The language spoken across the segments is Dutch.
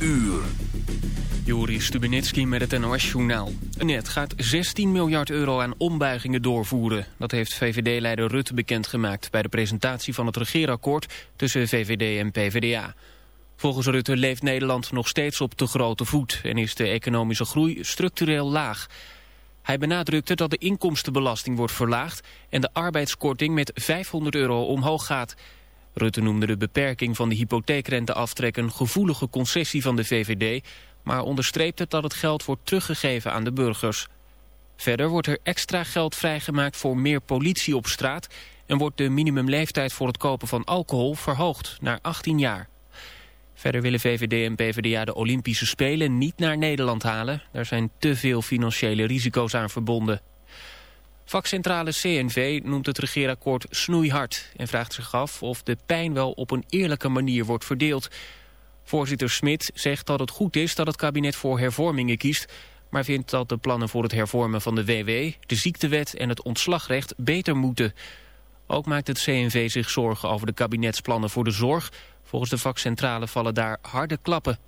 uur. Joris Stubenitski met het NOS-journaal. Net gaat 16 miljard euro aan ombuigingen doorvoeren. Dat heeft VVD-leider Rutte bekendgemaakt... bij de presentatie van het regeerakkoord tussen VVD en PVDA. Volgens Rutte leeft Nederland nog steeds op te grote voet... en is de economische groei structureel laag. Hij benadrukte dat de inkomstenbelasting wordt verlaagd... en de arbeidskorting met 500 euro omhoog gaat... Rutte noemde de beperking van de hypotheekrenteaftrek een gevoelige concessie van de VVD, maar onderstreepte dat het geld wordt teruggegeven aan de burgers. Verder wordt er extra geld vrijgemaakt voor meer politie op straat en wordt de minimumleeftijd voor het kopen van alcohol verhoogd naar 18 jaar. Verder willen VVD en PvdA de Olympische Spelen niet naar Nederland halen. Daar zijn te veel financiële risico's aan verbonden. Vakcentrale CNV noemt het regeerakkoord snoeihard... en vraagt zich af of de pijn wel op een eerlijke manier wordt verdeeld. Voorzitter Smit zegt dat het goed is dat het kabinet voor hervormingen kiest... maar vindt dat de plannen voor het hervormen van de WW, de ziektewet en het ontslagrecht beter moeten. Ook maakt het CNV zich zorgen over de kabinetsplannen voor de zorg. Volgens de vakcentrale vallen daar harde klappen.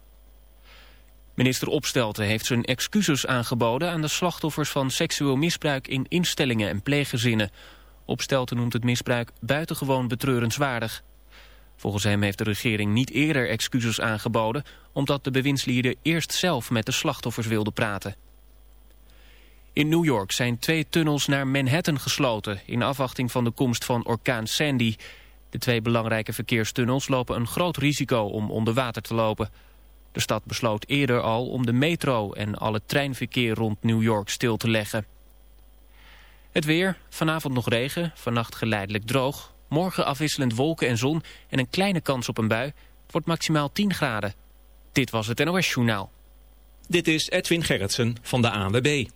Minister Opstelten heeft zijn excuses aangeboden aan de slachtoffers van seksueel misbruik in instellingen en pleeggezinnen. Opstelten noemt het misbruik buitengewoon betreurenswaardig. Volgens hem heeft de regering niet eerder excuses aangeboden... omdat de bewindslieden eerst zelf met de slachtoffers wilden praten. In New York zijn twee tunnels naar Manhattan gesloten... in afwachting van de komst van orkaan Sandy. De twee belangrijke verkeerstunnels lopen een groot risico om onder water te lopen... De stad besloot eerder al om de metro en al het treinverkeer rond New York stil te leggen. Het weer, vanavond nog regen, vannacht geleidelijk droog. Morgen afwisselend wolken en zon en een kleine kans op een bui. Het wordt maximaal 10 graden. Dit was het NOS Journaal. Dit is Edwin Gerritsen van de ANWB.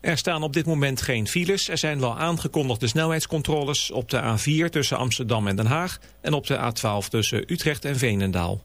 Er staan op dit moment geen files. Er zijn wel aangekondigde snelheidscontroles op de A4 tussen Amsterdam en Den Haag... en op de A12 tussen Utrecht en Veenendaal.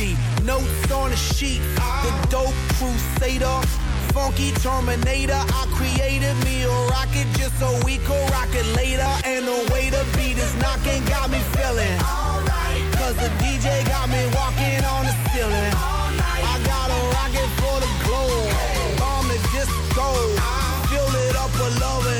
Gandhi, notes on a sheet, the dope crusader. Funky Terminator, I created me a rocket just so we could rocket later. And the way the beat is knocking got me feeling. Cause the DJ got me walking on the ceiling. I got a rocket for the globe. Bomb it, just go. Fill it up with love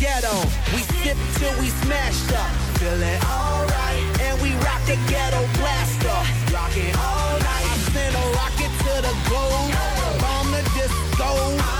ghetto. We sip till we smashed up, Feel feeling alright. And we rock the ghetto blaster, rock it all night. I send a rocket to the globe, bomb the disco.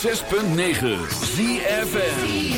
106.9 ZFM.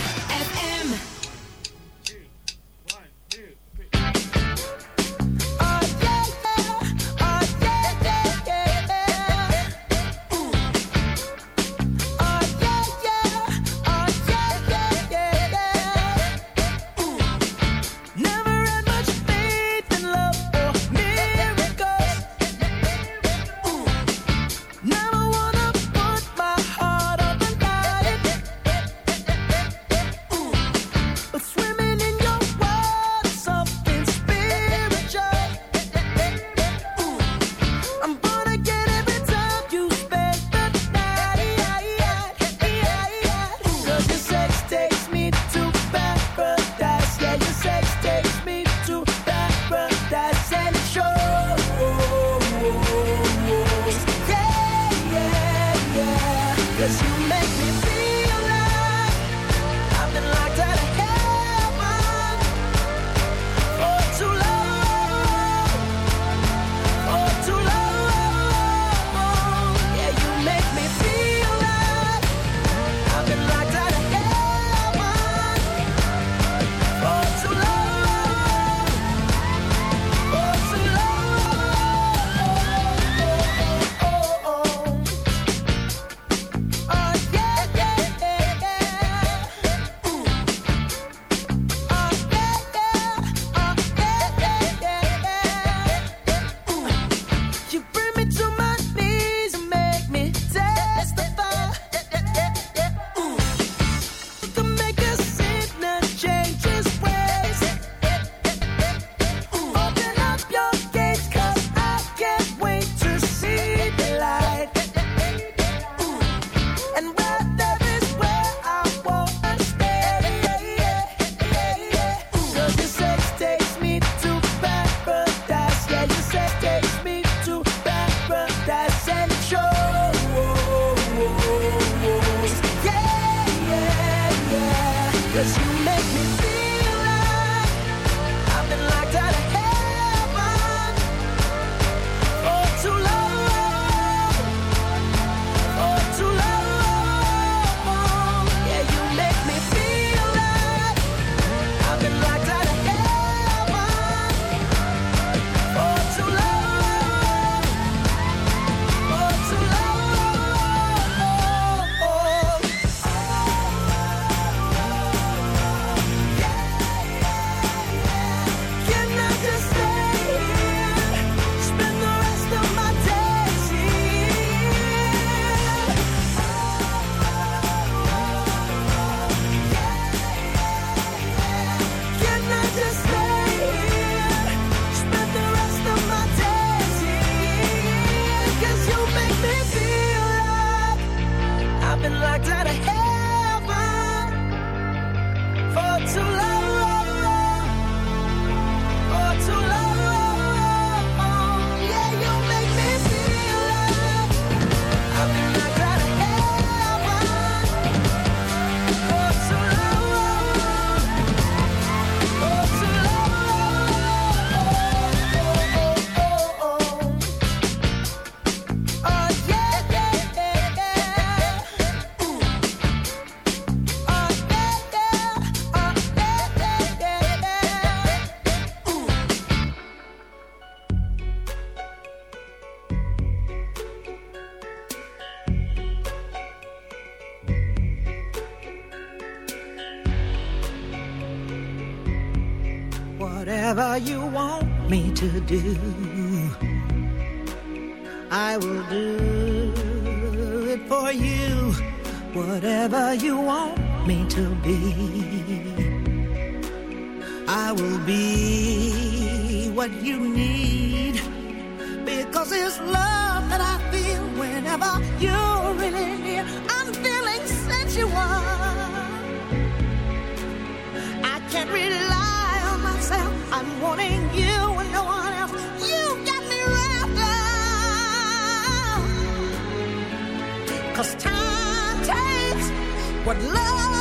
What love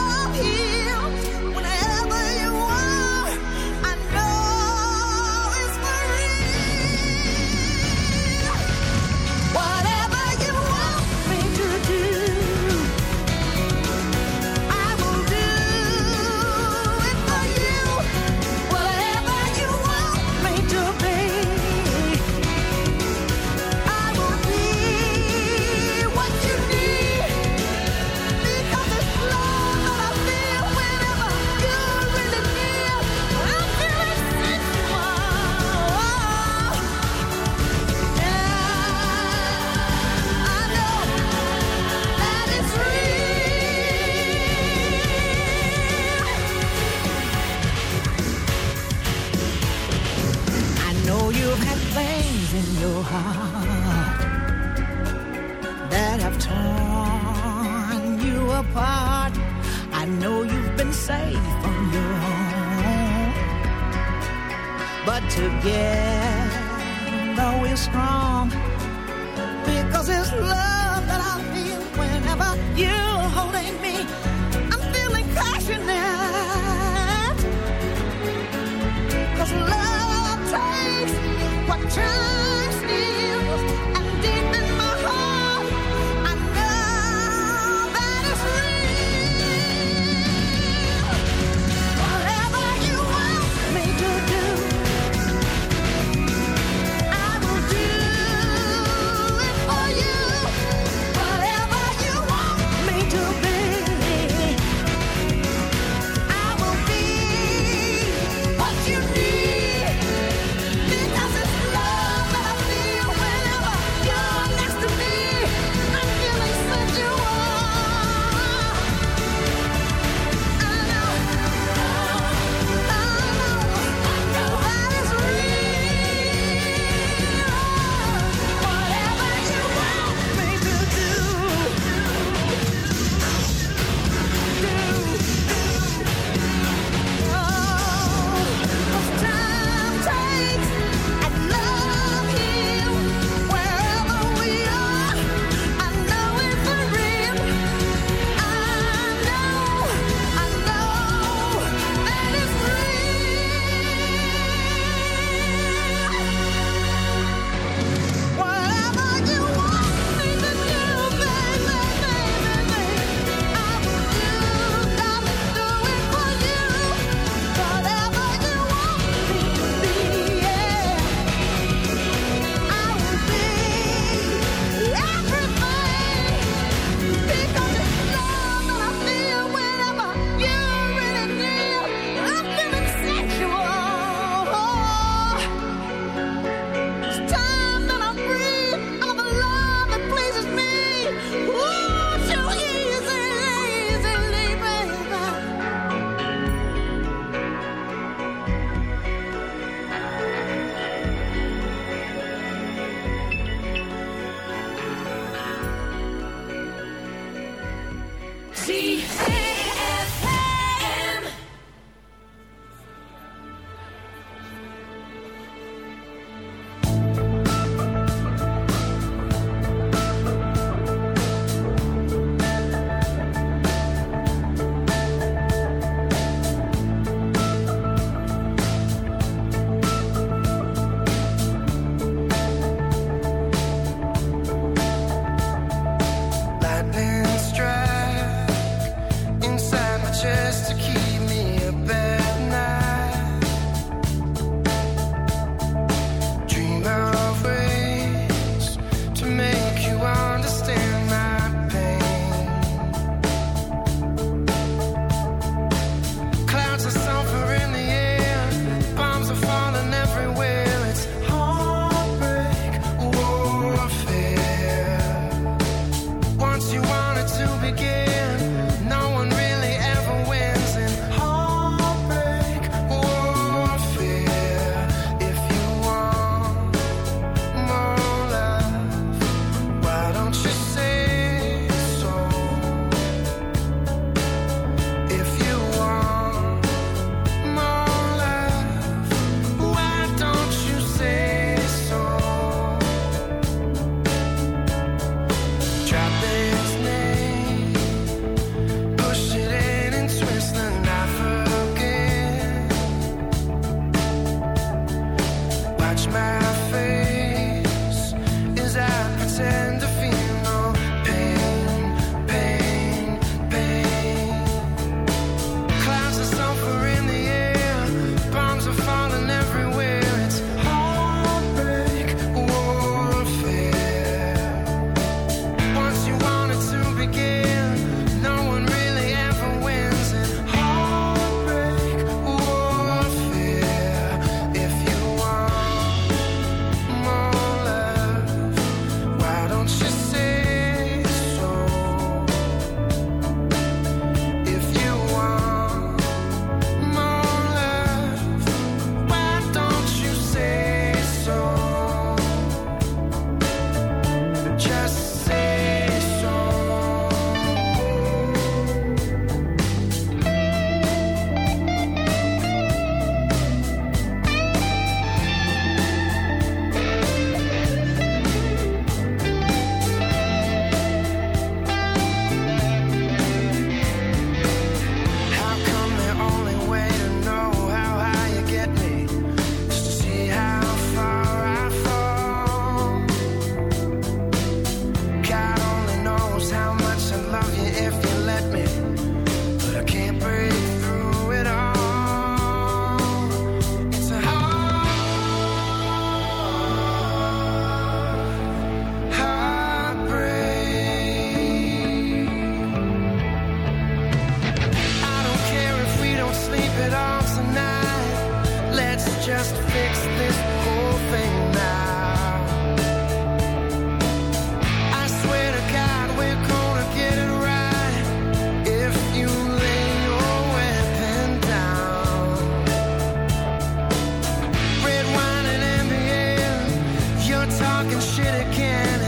shit again.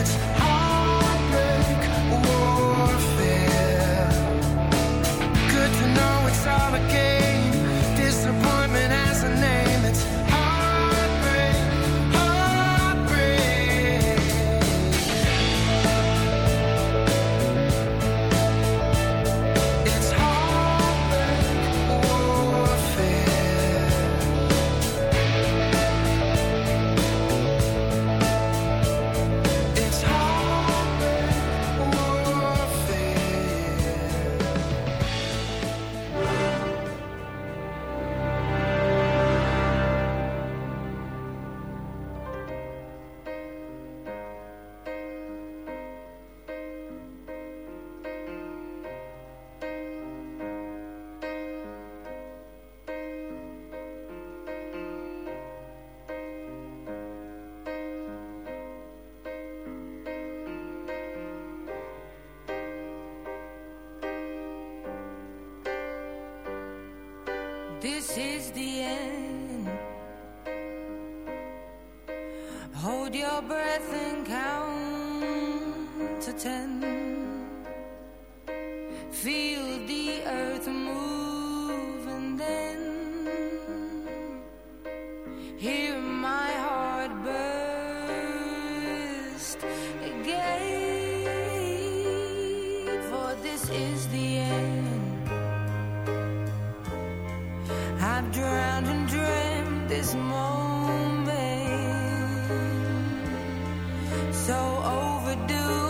So overdue,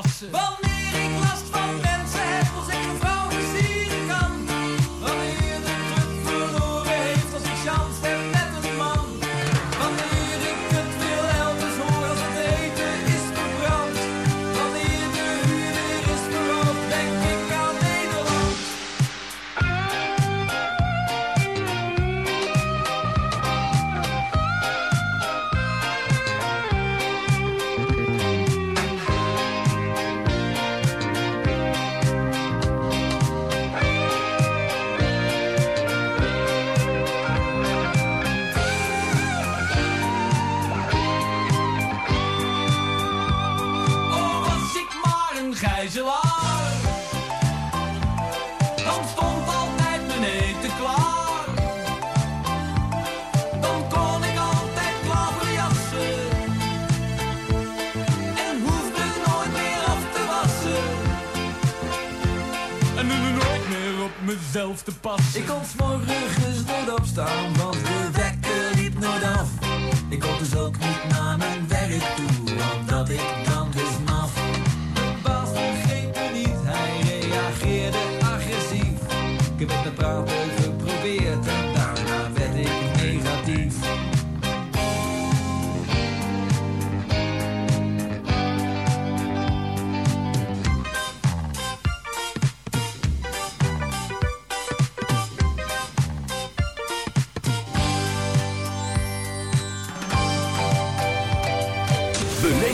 plassen. Wanneer ik last van ben.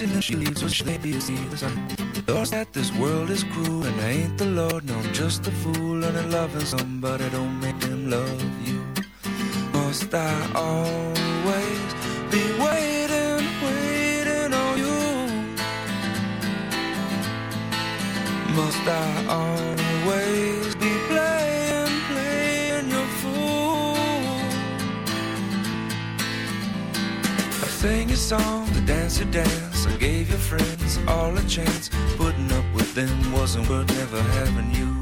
And that she leaves when she leaves the sun. Thoughts that this world is cruel and I ain't the Lord, no, I'm just a fool. And I'm loving somebody, don't make them love you. Must I always be waiting, waiting on you? Must I always be playing, playing your fool? I sing a song, to dance a dance all a chance. Putting up with them wasn't worth never having you.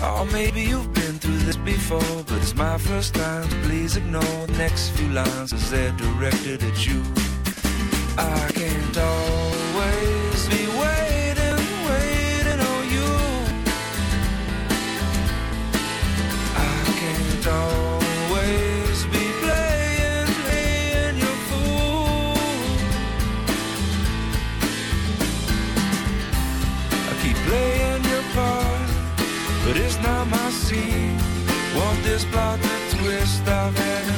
Oh, maybe you've been through this before, but it's my first time. Please ignore the next few lines, as they're directed at you. I can't always this plot to twist I've had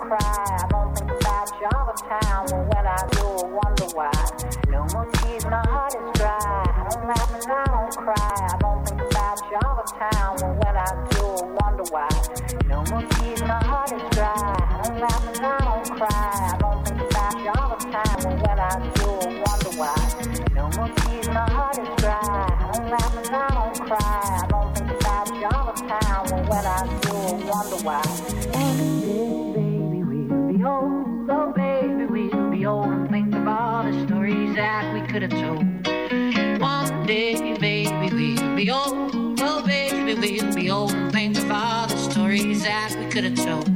cry. couldn't show.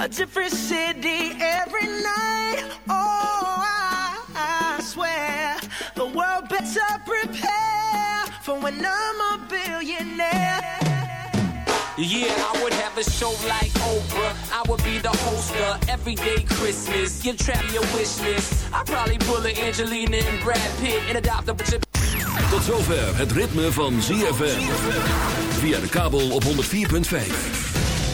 a different city every night. Oh, I, I swear the world better prepare for when I'm a billionaire. Yeah, I would have a show like Oprah. I would be the host of Everyday Christmas. Give Travi your wish list. I'd probably pull an Angelina and Brad Pitt and adopt a bunch Tot zover het ritme van ZFM. Via de kabel op 104.5.